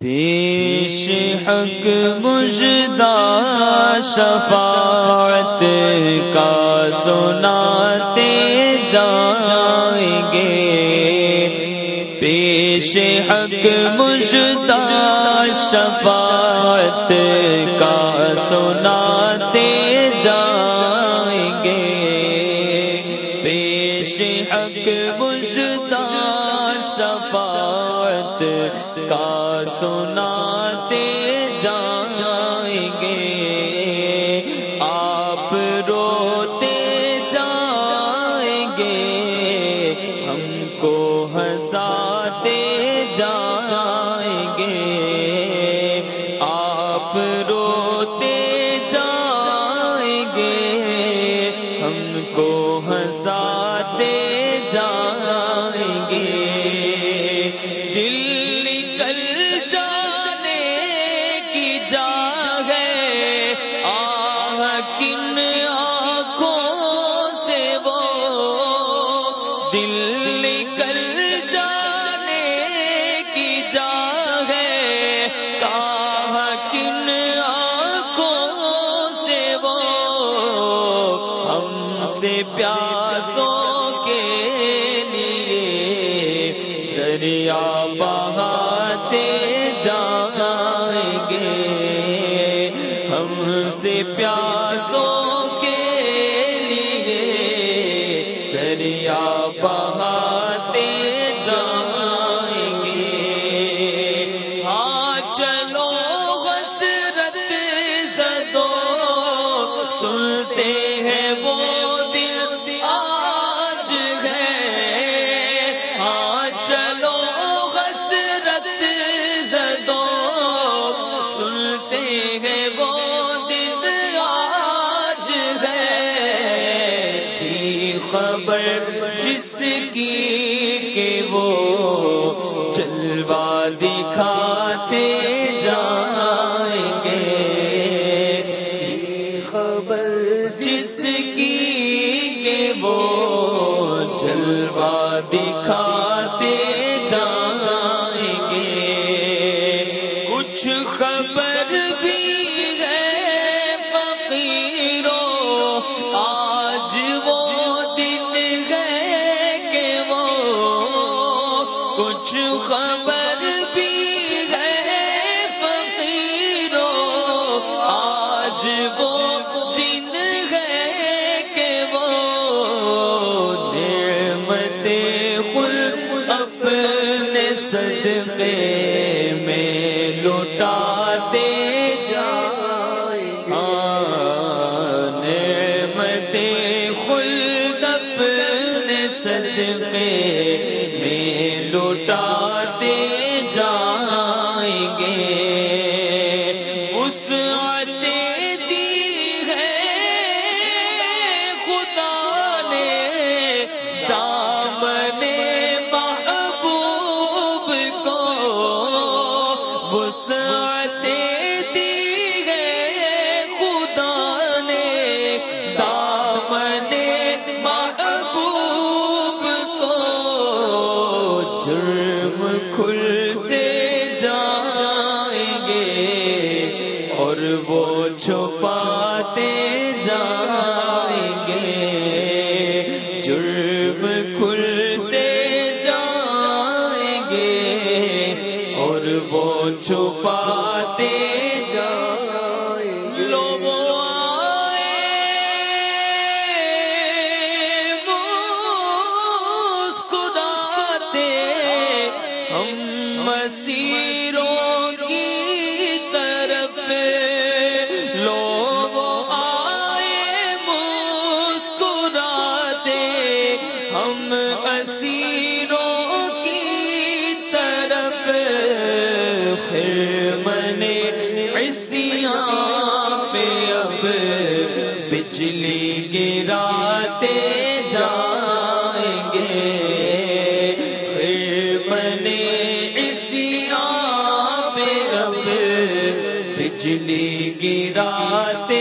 پیش حق مجدہ شفاعت کا سناتے جائیں گے۔ پیش حق مجدہ شفاعت کا سناتے جائیں گے۔ پیش حق مجدہ شفاعت کا سناتے جائیں گے۔ آپ روتے جائیں گے۔ ہم کو ہنساتے جائیں گے۔ آپ روتے جائیں گے۔ ہم کو ہنساتے جائیں گے۔ دل سے پیاسوں کے لیے دریا بہاتے جائیں گے۔ ہم سے پیاسوں کے سنتے وہ دن آج ہے۔ تھی خبر جس کی کہ وہ جلوا دکھاتے کچھ خبر بھی ہے فقیروں آج وہ دن گئے کہ وہ کچھ خبر بھی ہے فقیروں آج وہ دن گئے کہ وہ نعمت خل اپنے صدقے صدقے میں لوٹا دے جرم کھلتے جائیں گے اور وہ چھپاتے جائیں عصیاں پہ اب بجلی گراتے جائیں گے۔ خرمن عصیاں پہ اب بجلی گراتے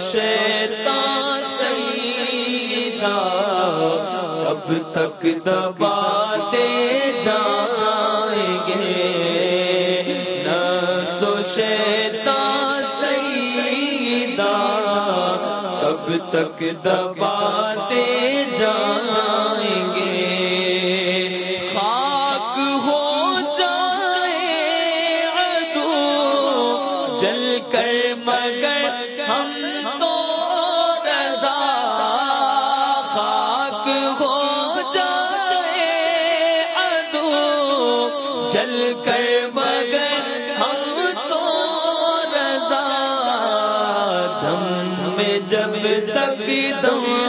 شیطان سیدہ اب تک دباتے جائیں گے۔ نفس و شیطان سیدہ اب تک دباتے جائیں عدو جل کر مگر ہم تو رضا۔ دم میں جب تک دم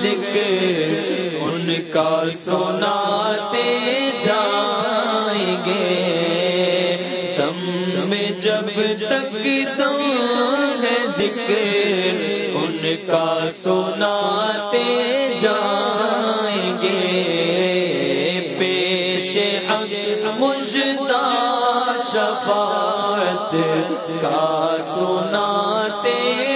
ذکر، ان کا سناتے جائیں گے۔ دم میں جب تک دم ہے ذکر، ان کا سناتے جائیں گے۔ شفاعت کا سناتے